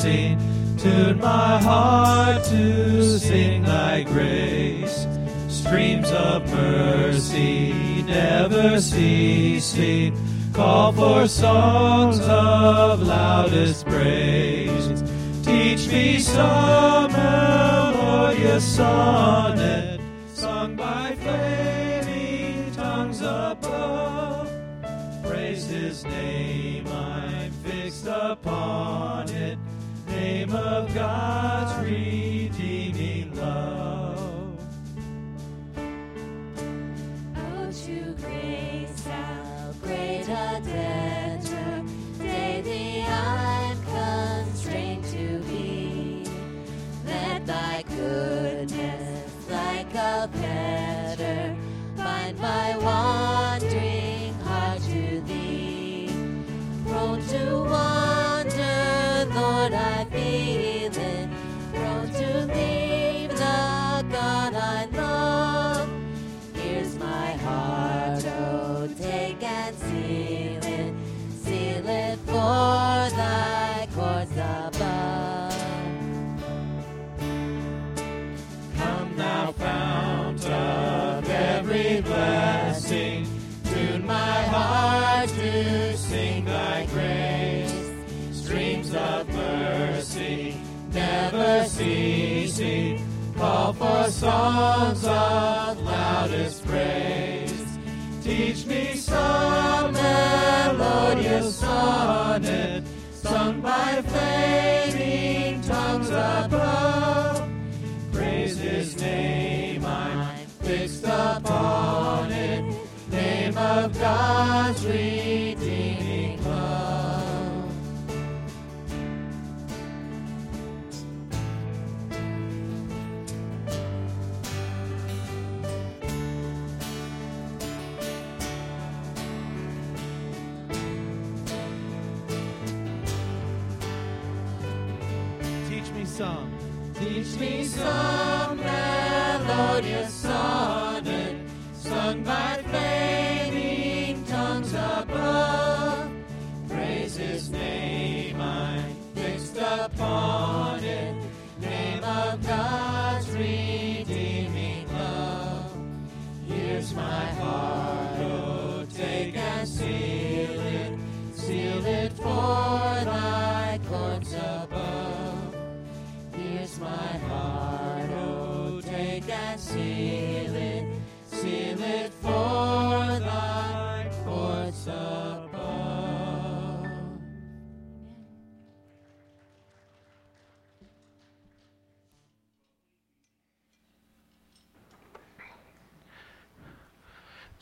blessing. Tune my heart to sing thy grace. Streams of mercy never ceasing. Call for songs of loudest praise. Teach me some melodious sonnet songs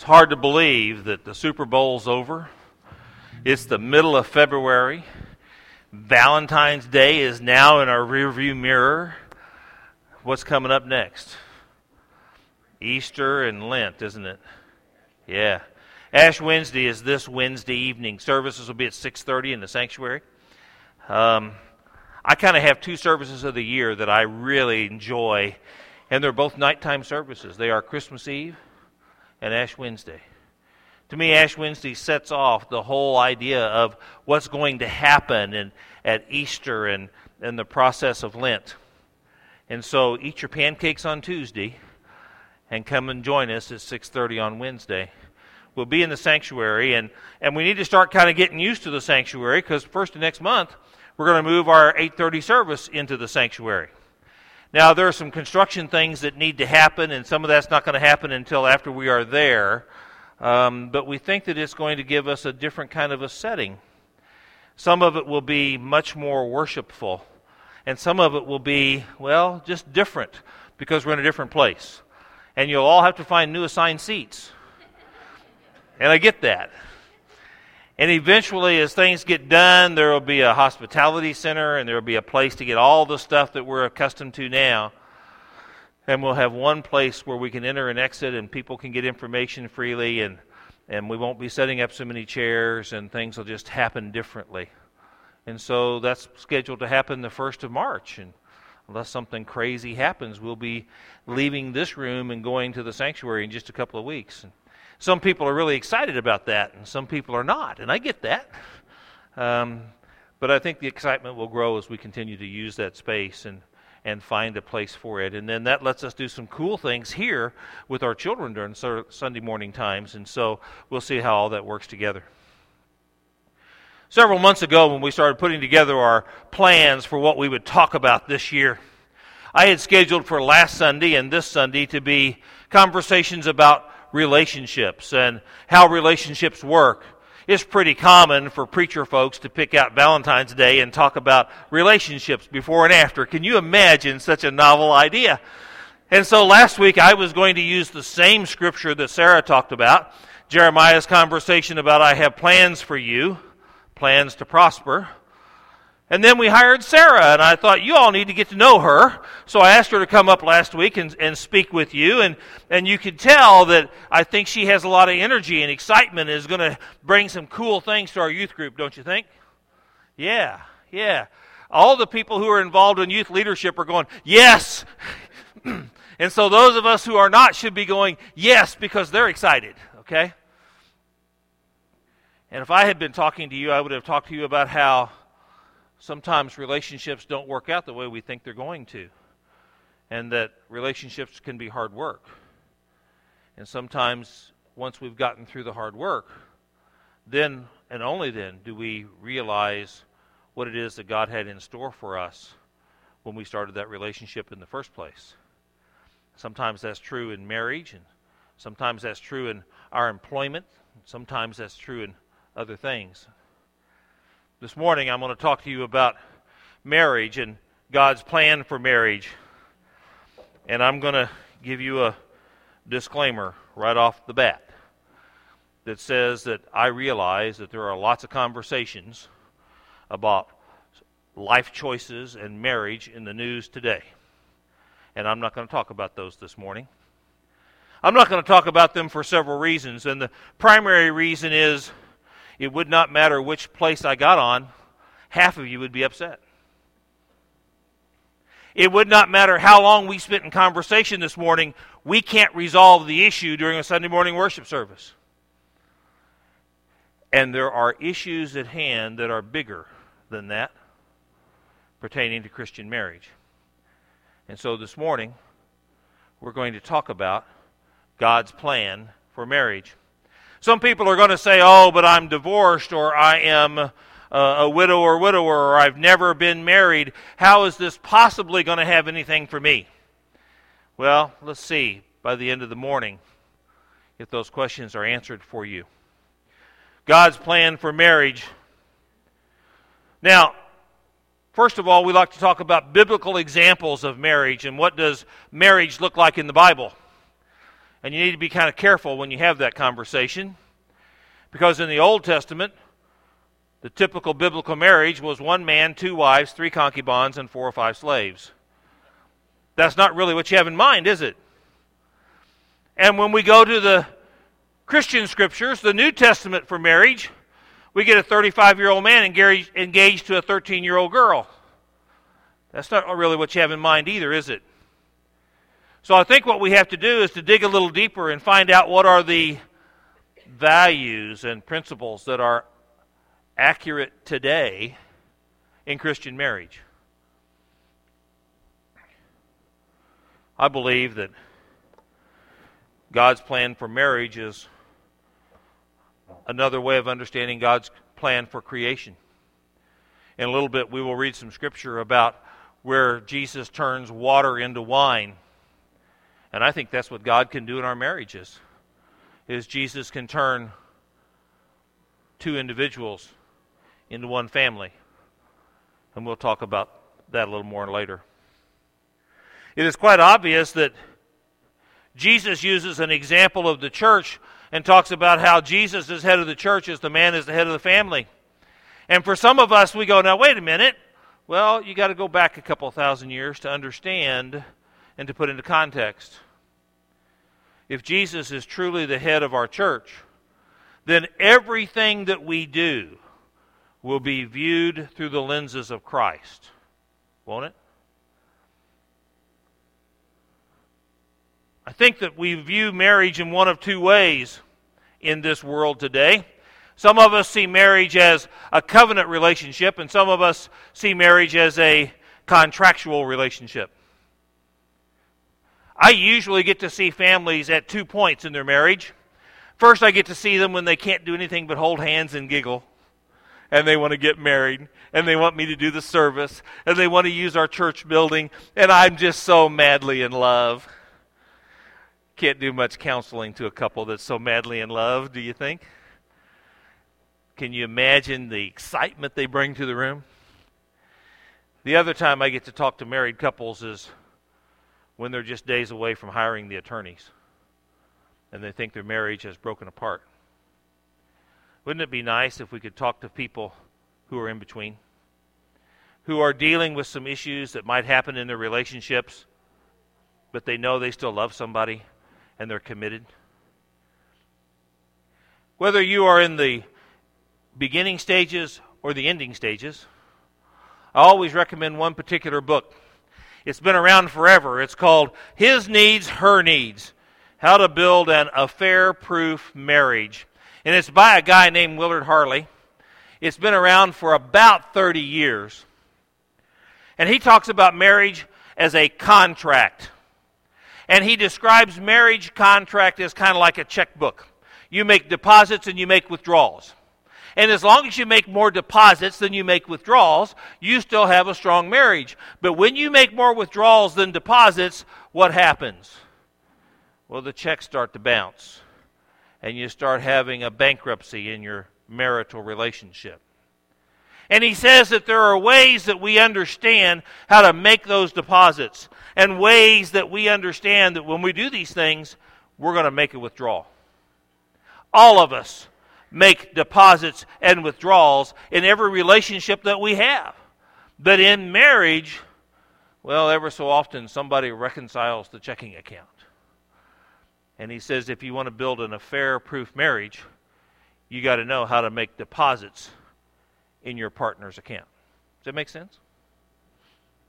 hard to believe that the Super Bowl's over. It's the middle of February. Valentine's Day is now in our rearview mirror. What's coming up next? Easter and Lent, isn't it? Yeah. Ash Wednesday is this Wednesday evening. Services will be at 6:30 in the sanctuary. Um, I kind of have two services of the year that I really enjoy, and they're both nighttime services. They are Christmas Eve and Ash Wednesday. To me, Ash Wednesday sets off the whole idea of what's going to happen in, at Easter and, and the process of Lent. And so eat your pancakes on Tuesday and come and join us at 6.30 on Wednesday. We'll be in the sanctuary, and, and we need to start kind of getting used to the sanctuary because first of next month, we're going to move our 8.30 service into the sanctuary. Now, there are some construction things that need to happen, and some of that's not going to happen until after we are there. Um, but we think that it's going to give us a different kind of a setting. Some of it will be much more worshipful, and some of it will be, well, just different because we're in a different place. And you'll all have to find new assigned seats. And I get that. And eventually, as things get done, there will be a hospitality center and there will be a place to get all the stuff that we're accustomed to now. And we'll have one place where we can enter and exit and people can get information freely and, and we won't be setting up so many chairs and things will just happen differently. And so that's scheduled to happen the 1st of March. And unless something crazy happens, we'll be leaving this room and going to the sanctuary in just a couple of weeks. Some people are really excited about that, and some people are not, and I get that. Um, But I think the excitement will grow as we continue to use that space and, and find a place for it. And then that lets us do some cool things here with our children during Sunday morning times. And so we'll see how all that works together. Several months ago, when we started putting together our plans for what we would talk about this year, I had scheduled for last Sunday and this Sunday to be conversations about relationships and how relationships work it's pretty common for preacher folks to pick out Valentine's Day and talk about relationships before and after. Can you imagine such a novel idea? And so last week I was going to use the same scripture that Sarah talked about, Jeremiah's conversation about I have plans for you, plans to prosper. And then we hired Sarah, and I thought, you all need to get to know her. So I asked her to come up last week and, and speak with you. And, and you could tell that I think she has a lot of energy and excitement and is going to bring some cool things to our youth group, don't you think? Yeah, yeah. All the people who are involved in youth leadership are going, yes. and so those of us who are not should be going, yes, because they're excited, okay? And if I had been talking to you, I would have talked to you about how sometimes relationships don't work out the way we think they're going to, and that relationships can be hard work. And sometimes, once we've gotten through the hard work, then and only then do we realize what it is that God had in store for us when we started that relationship in the first place. Sometimes that's true in marriage, and sometimes that's true in our employment, sometimes that's true in other things. This morning, I'm going to talk to you about marriage and God's plan for marriage. And I'm going to give you a disclaimer right off the bat that says that I realize that there are lots of conversations about life choices and marriage in the news today. And I'm not going to talk about those this morning. I'm not going to talk about them for several reasons. And the primary reason is it would not matter which place I got on, half of you would be upset. It would not matter how long we spent in conversation this morning, we can't resolve the issue during a Sunday morning worship service. And there are issues at hand that are bigger than that pertaining to Christian marriage. And so this morning, we're going to talk about God's plan for marriage. Some people are going to say, oh, but I'm divorced or I am uh, a widow or widower or I've never been married. How is this possibly going to have anything for me? Well, let's see by the end of the morning if those questions are answered for you. God's plan for marriage. Now, first of all, we like to talk about biblical examples of marriage and what does marriage look like in the Bible. And you need to be kind of careful when you have that conversation. Because in the Old Testament, the typical biblical marriage was one man, two wives, three concubines, and four or five slaves. That's not really what you have in mind, is it? And when we go to the Christian scriptures, the New Testament for marriage, we get a 35 year old man engaged to a 13 year old girl. That's not really what you have in mind either, is it? So I think what we have to do is to dig a little deeper and find out what are the values and principles that are accurate today in Christian marriage. I believe that God's plan for marriage is another way of understanding God's plan for creation. In a little bit, we will read some scripture about where Jesus turns water into wine and I think that's what God can do in our marriages. Is Jesus can turn two individuals into one family. And we'll talk about that a little more later. It is quite obvious that Jesus uses an example of the church and talks about how Jesus is head of the church as the man is the head of the family. And for some of us, we go, now, wait a minute. Well, you got to go back a couple thousand years to understand and to put into context. If Jesus is truly the head of our church, then everything that we do will be viewed through the lenses of Christ. Won't it? I think that we view marriage in one of two ways in this world today. Some of us see marriage as a covenant relationship, and some of us see marriage as a contractual relationship. I usually get to see families at two points in their marriage. First, I get to see them when they can't do anything but hold hands and giggle, and they want to get married, and they want me to do the service, and they want to use our church building, and I'm just so madly in love. Can't do much counseling to a couple that's so madly in love, do you think? Can you imagine the excitement they bring to the room? The other time I get to talk to married couples is when they're just days away from hiring the attorneys and they think their marriage has broken apart. Wouldn't it be nice if we could talk to people who are in between, who are dealing with some issues that might happen in their relationships, but they know they still love somebody and they're committed? Whether you are in the beginning stages or the ending stages, I always recommend one particular book. It's been around forever. It's called His Needs, Her Needs How to Build an Affair Proof Marriage. And it's by a guy named Willard Harley. It's been around for about 30 years. And he talks about marriage as a contract. And he describes marriage contract as kind of like a checkbook. You make deposits and you make withdrawals. And as long as you make more deposits than you make withdrawals, you still have a strong marriage. But when you make more withdrawals than deposits, what happens? Well, the checks start to bounce. And you start having a bankruptcy in your marital relationship. And he says that there are ways that we understand how to make those deposits, and ways that we understand that when we do these things, we're going to make a withdrawal. All of us make deposits and withdrawals in every relationship that we have. But in marriage, well, ever so often somebody reconciles the checking account. And he says if you want to build an affair proof marriage, you got to know how to make deposits in your partner's account. Does that make sense?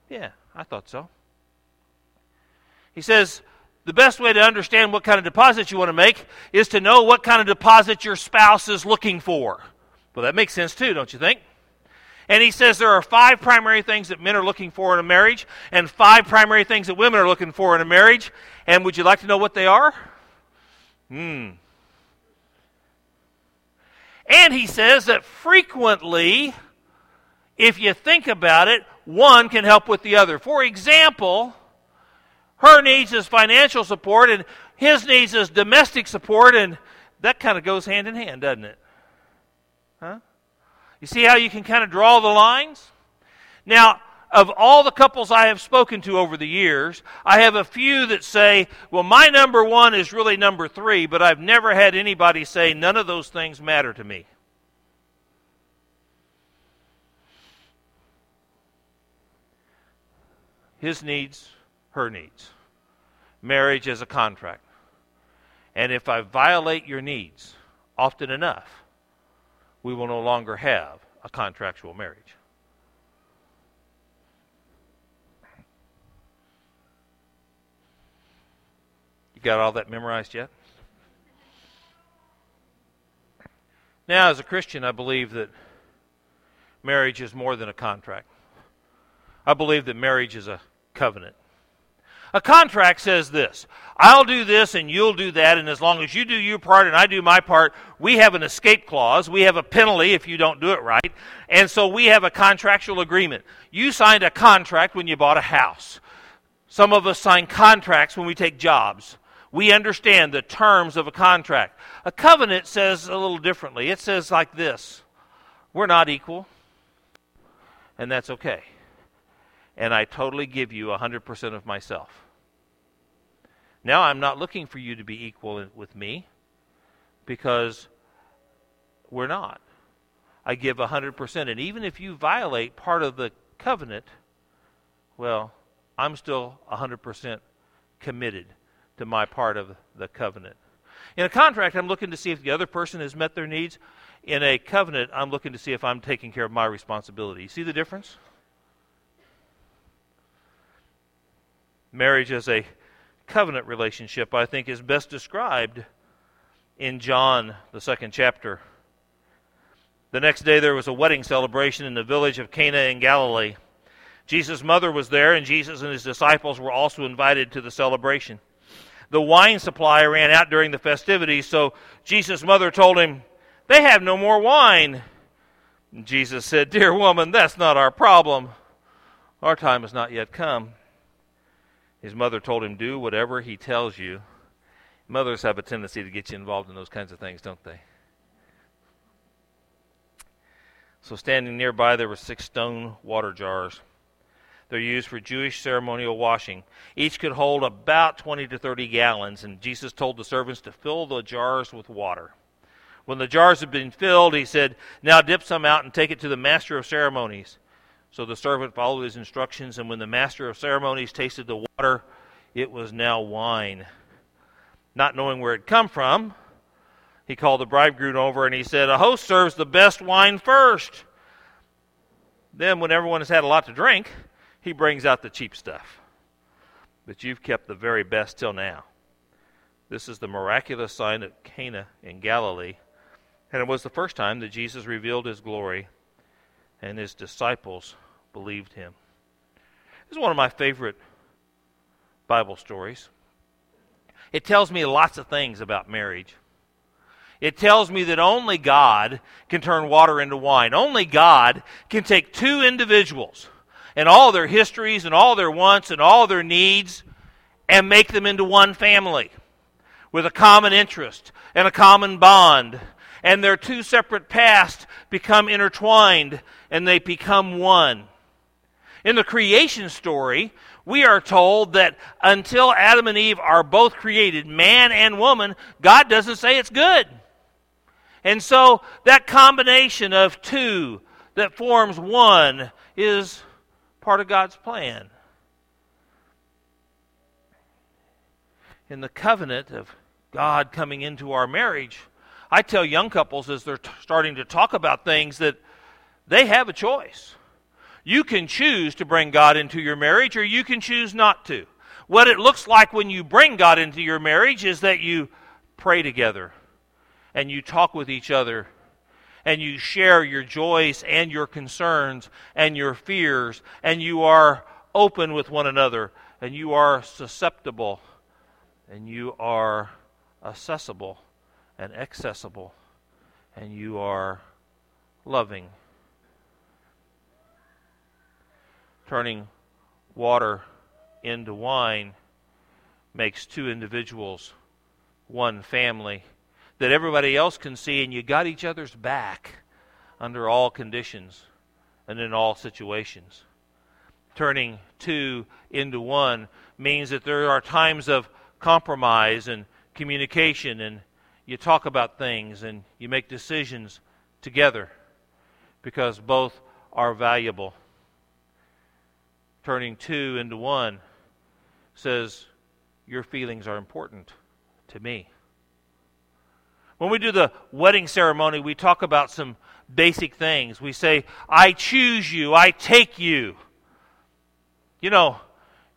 Yeah, I thought so. He says the best way to understand what kind of deposits you want to make is to know what kind of deposit your spouse is looking for. Well, that makes sense too, don't you think? And he says there are five primary things that men are looking for in a marriage, and five primary things that women are looking for in a marriage. And would you like to know what they are? Hmm. And he says that frequently, if you think about it, one can help with the other. For example, her needs is financial support, and his needs is domestic support, and that kind of goes hand in hand, doesn't it? Huh? You see how you can kind of draw the lines? Now, of all the couples I have spoken to over the years, I have a few that say, well, my number one is really number three, but I've never had anybody say, none of those things matter to me. His needs her needs. Marriage is a contract. And if I violate your needs often enough, we will no longer have a contractual marriage. You got all that memorized yet? Now, as a Christian, I believe that marriage is more than a contract. I believe that marriage is a covenant. A contract says this I'll do this and you'll do that, and as long as you do your part and I do my part, we have an escape clause. We have a penalty if you don't do it right. And so we have a contractual agreement. You signed a contract when you bought a house. Some of us sign contracts when we take jobs. We understand the terms of a contract. A covenant says a little differently. It says like this We're not equal, and that's okay and I totally give you 100% of myself. Now I'm not looking for you to be equal with me because we're not. I give 100%. And even if you violate part of the covenant, well, I'm still 100% committed to my part of the covenant. In a contract, I'm looking to see if the other person has met their needs. In a covenant, I'm looking to see if I'm taking care of my responsibility. See the difference? Marriage as a covenant relationship, I think, is best described in John, the second chapter, The next day there was a wedding celebration in the village of Cana in Galilee. Jesus' mother was there, and Jesus and his disciples were also invited to the celebration. The wine supply ran out during the festivities, so Jesus' mother told him, They have no more wine. Jesus said, Dear woman, that's not our problem. Our time has not yet come. His mother told him, Do whatever he tells you. Mothers have a tendency to get you involved in those kinds of things, don't they? So, standing nearby, there were six stone water jars. They're used for Jewish ceremonial washing. Each could hold about 20 to 30 gallons, and Jesus told the servants to fill the jars with water. When the jars had been filled, he said, Now dip some out and take it to the master of ceremonies. So the servant followed his instructions, and when the master of ceremonies tasted the water, it was now wine. Not knowing where it had come from, he called the bridegroom over and he said, A host serves the best wine first. Then, when everyone has had a lot to drink, he brings out the cheap stuff. But you've kept the very best till now. This is the miraculous sign at Cana in Galilee and it was the first time that Jesus revealed his glory, and his disciples believed him. This is one of my favorite Bible stories. It tells me lots of things about marriage. It tells me that only God can turn water into wine. Only God can take two individuals and all their histories and all their wants and all their needs and make them into one family with a common interest and a common bond and their two separate pasts become intertwined and they become one. In the creation story, we are told that until Adam and Eve are both created, man and woman, God doesn't say it's good. And so that combination of two that forms one is part of God's plan. In the covenant of God coming into our marriage, I tell young couples as they're t- starting to talk about things that they have a choice. You can choose to bring God into your marriage or you can choose not to. What it looks like when you bring God into your marriage is that you pray together and you talk with each other and you share your joys and your concerns and your fears and you are open with one another and you are susceptible and you are accessible and accessible, and you are loving. Turning water into wine makes two individuals one family that everybody else can see, and you got each other's back under all conditions and in all situations. Turning two into one means that there are times of compromise and communication and you talk about things and you make decisions together because both are valuable. Turning two into one says, Your feelings are important to me. When we do the wedding ceremony, we talk about some basic things. We say, I choose you, I take you. You know,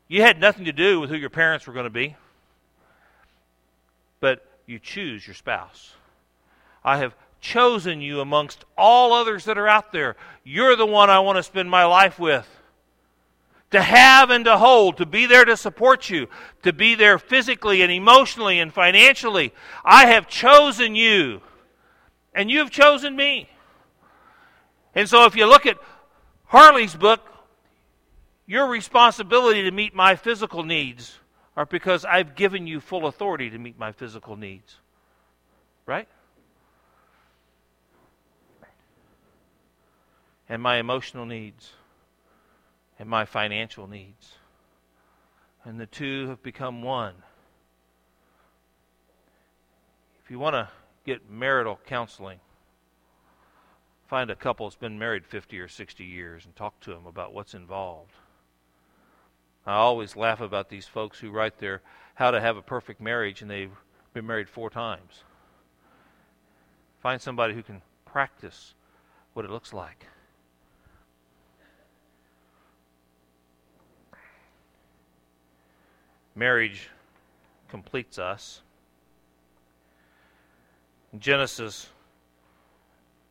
you had nothing to do with who your parents were going to be. You choose your spouse. I have chosen you amongst all others that are out there. You're the one I want to spend my life with. To have and to hold, to be there to support you, to be there physically and emotionally and financially. I have chosen you, and you have chosen me. And so if you look at Harley's book, your responsibility to meet my physical needs are because I've given you full authority to meet my physical needs. Right? And my emotional needs. And my financial needs. And the two have become one. If you want to get marital counseling, find a couple that's been married 50 or 60 years and talk to them about what's involved. I always laugh about these folks who write their how to have a perfect marriage and they've been married four times. Find somebody who can practice what it looks like. Marriage completes us. Genesis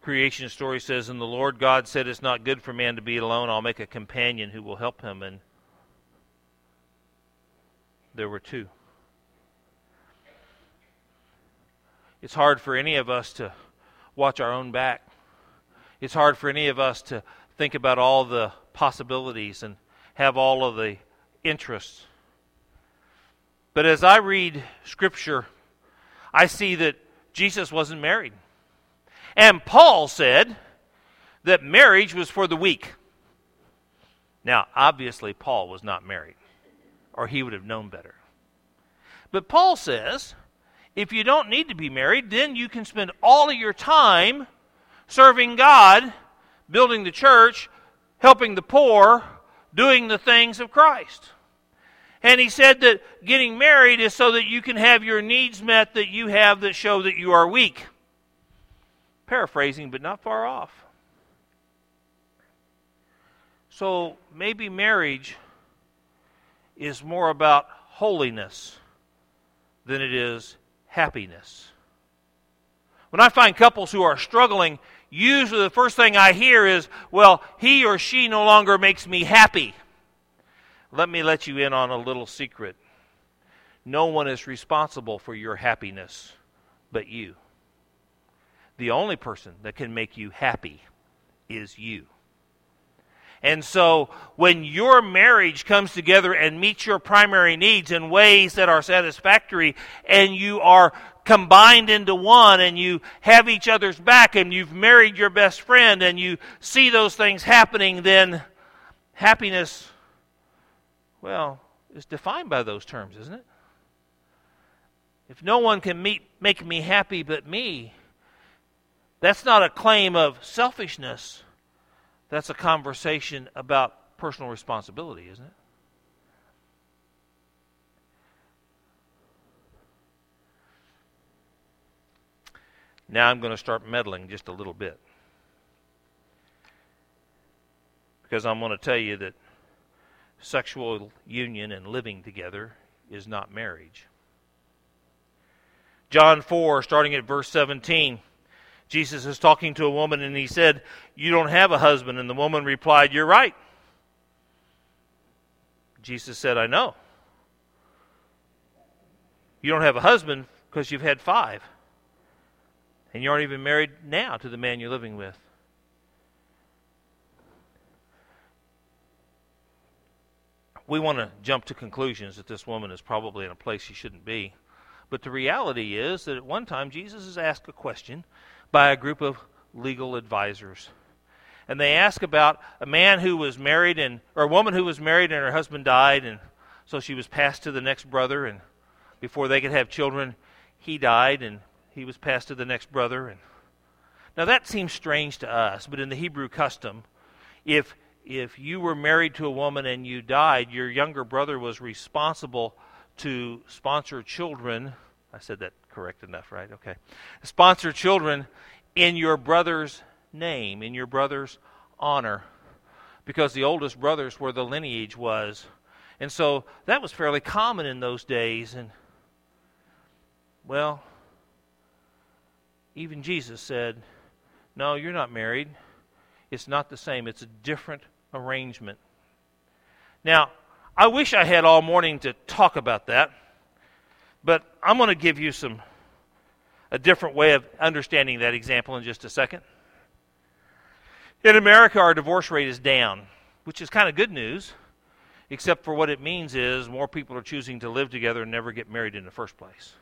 creation story says, And the Lord God said, It's not good for man to be alone. I'll make a companion who will help him. And there were two. It's hard for any of us to watch our own back. It's hard for any of us to think about all the possibilities and have all of the interests. But as I read Scripture, I see that Jesus wasn't married. And Paul said that marriage was for the weak. Now, obviously, Paul was not married, or he would have known better. But Paul says if you don't need to be married, then you can spend all of your time serving God, building the church, helping the poor, doing the things of Christ. And he said that getting married is so that you can have your needs met that you have that show that you are weak. Paraphrasing, but not far off. So maybe marriage is more about holiness than it is happiness. When I find couples who are struggling, usually the first thing I hear is, well, he or she no longer makes me happy. Let me let you in on a little secret. No one is responsible for your happiness but you. The only person that can make you happy is you. And so when your marriage comes together and meets your primary needs in ways that are satisfactory and you are combined into one and you have each other's back and you've married your best friend and you see those things happening, then happiness well, is defined by those terms, isn't it? If no one can meet, make me happy but me, that's not a claim of selfishness. That's a conversation about personal responsibility, isn't it? Now I'm going to start meddling just a little bit. Because I'm going to tell you that sexual union and living together is not marriage. John 4, starting at verse 17, Jesus is talking to a woman and he said, You don't have a husband. And the woman replied, You're right. Jesus said, I know. You don't have a husband because you've had five. And you aren't even married now to the man you're living with. we want to jump to conclusions that this woman is probably in a place she shouldn't be. But the reality is that at one time Jesus is asked a question by a group of legal advisors. And they ask about a man who was married and or a woman who was married and her husband died and so she was passed to the next brother and before they could have children he died and he was passed to the next brother and now that seems strange to us, but in the Hebrew custom, if if you were married to a woman and you died, your younger brother was responsible to sponsor children. I said that correct enough, right? Okay. Sponsor children in your brother's name, in your brother's honor, because the oldest brothers where the lineage was. And so that was fairly common in those days. And, well, even Jesus said, No, you're not married. It's not the same, it's a different arrangement. Now, I wish I had all morning to talk about that, but I'm going to give you some a different way of understanding that example in just a second. In America, our divorce rate is down, which is kind of good news, except for what it means is more people are choosing to live together and never get married in the first place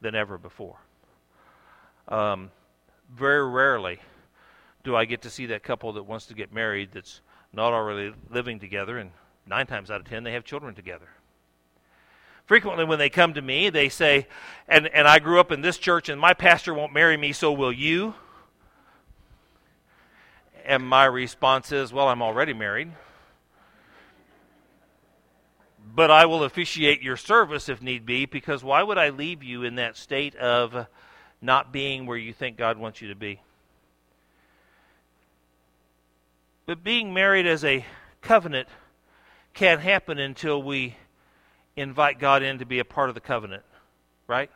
than ever before. Um, very rarely do I get to see that couple that wants to get married that's not already living together, and nine times out of ten, they have children together. Frequently, when they come to me, they say, and, and I grew up in this church, and my pastor won't marry me, so will you? And my response is, well, I'm already married. But I will officiate your service if need be, because why would I leave you in that state of not being where you think God wants you to be? But being married as a covenant can't happen until we invite God in to be a part of the covenant, right?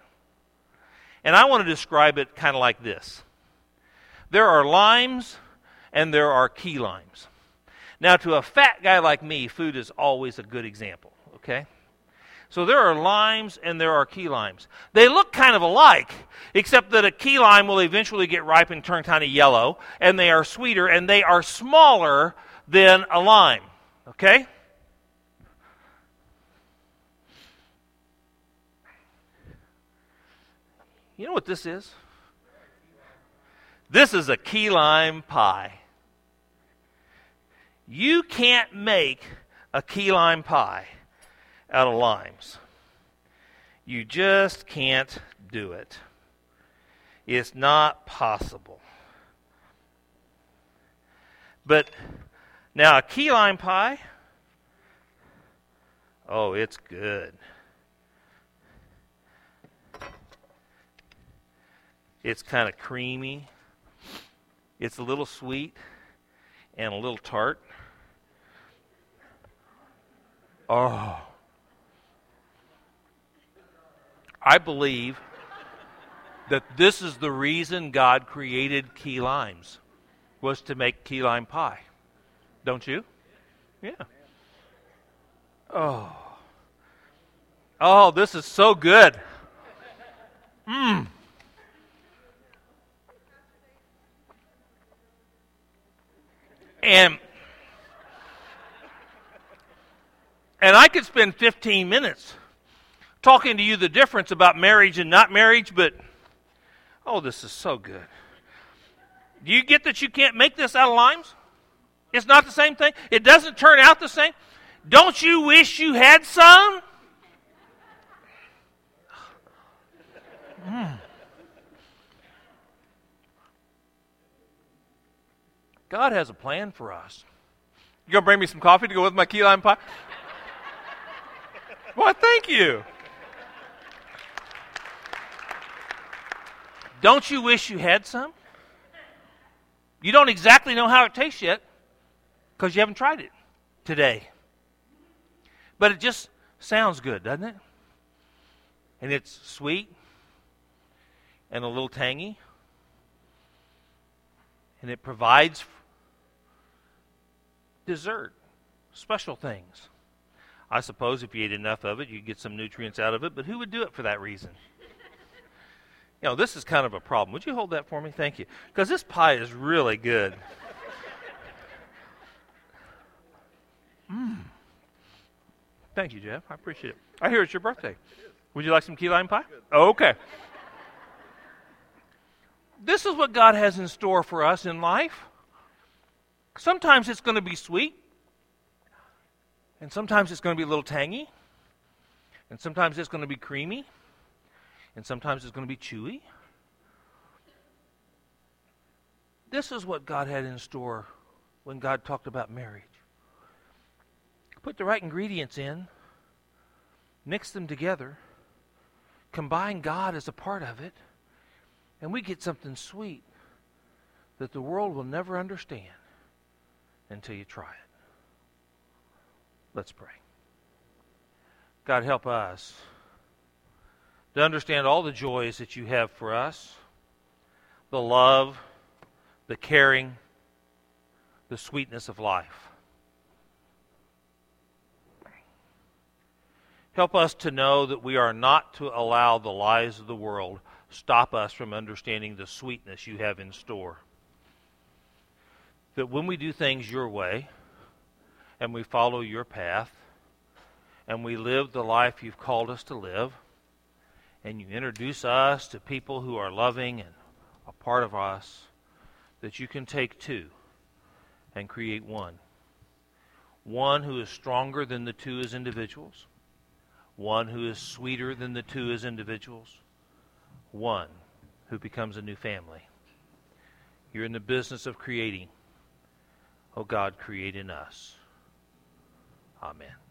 And I want to describe it kind of like this there are limes and there are key limes. Now, to a fat guy like me, food is always a good example, okay? So there are limes and there are key limes. They look kind of alike, except that a key lime will eventually get ripe and turn kind of yellow, and they are sweeter and they are smaller than a lime, okay? You know what this is? This is a key lime pie. You can't make a key lime pie out of limes. You just can't do it. It's not possible. But now, a key lime pie, oh, it's good. It's kind of creamy. It's a little sweet and a little tart. Oh. I believe that this is the reason God created key limes was to make key lime pie. Don't you? Yeah. Oh. Oh, this is so good. Mmm. And and I could spend 15 minutes talking to you the difference about marriage and not marriage, but oh, this is so good. Do you get that you can't make this out of limes? It's not the same thing. It doesn't turn out the same. Don't you wish you had some? Mm. God has a plan for us. You gonna bring me some coffee to go with my key lime pie? Well, thank you. Don't you wish you had some? You don't exactly know how it tastes yet because you haven't tried it today. But it just sounds good, doesn't it? And it's sweet and a little tangy. And it provides dessert, special things. I suppose if you ate enough of it, you'd get some nutrients out of it, but who would do it for that reason? you know, this is kind of a problem. Would you hold that for me? Thank you. Because this pie is really good. Mmm. Thank you, Jeff. I appreciate it. I hear it's your birthday. Would you like some key lime pie? Okay. This is what God has in store for us in life. Sometimes it's going to be sweet, and sometimes it's going to be a little tangy, and sometimes it's going to be creamy, and sometimes it's going to be chewy. This is what God had in store when God talked about marriage. Put the right ingredients in, mix them together, combine God as a part of it, and we get something sweet that the world will never understand until you try it. Let's pray. God, help us to understand all the joys that you have for us the love, the caring, the sweetness of life. Help us to know that we are not to allow the lies of the world stop us from understanding the sweetness you have in store that when we do things your way and we follow your path and we live the life you've called us to live and you introduce us to people who are loving and a part of us, that you can take two and create one. One who is stronger than the two as individuals, one who is sweeter than the two as individuals, one who becomes a new family. You're in the business of creating. O God, create in us. Amen.